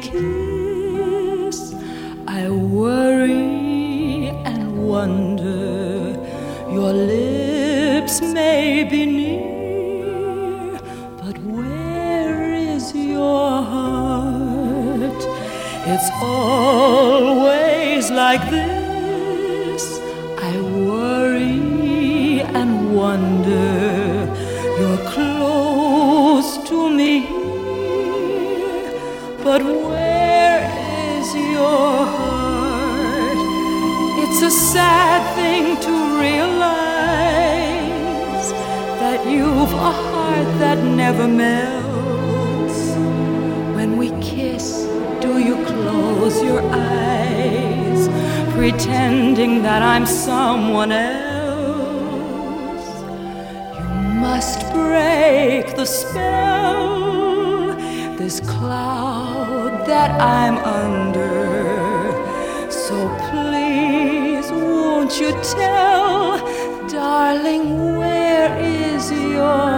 kiss, I worry and wonder. Your lips may be near, but where is your heart? It's always like this. It's a sad thing to realize that you've a heart that never melts. When we kiss, do you close your eyes, pretending that I'm someone else? You must break the spell this cloud that I'm under. So please, won't you tell, darling, where is your?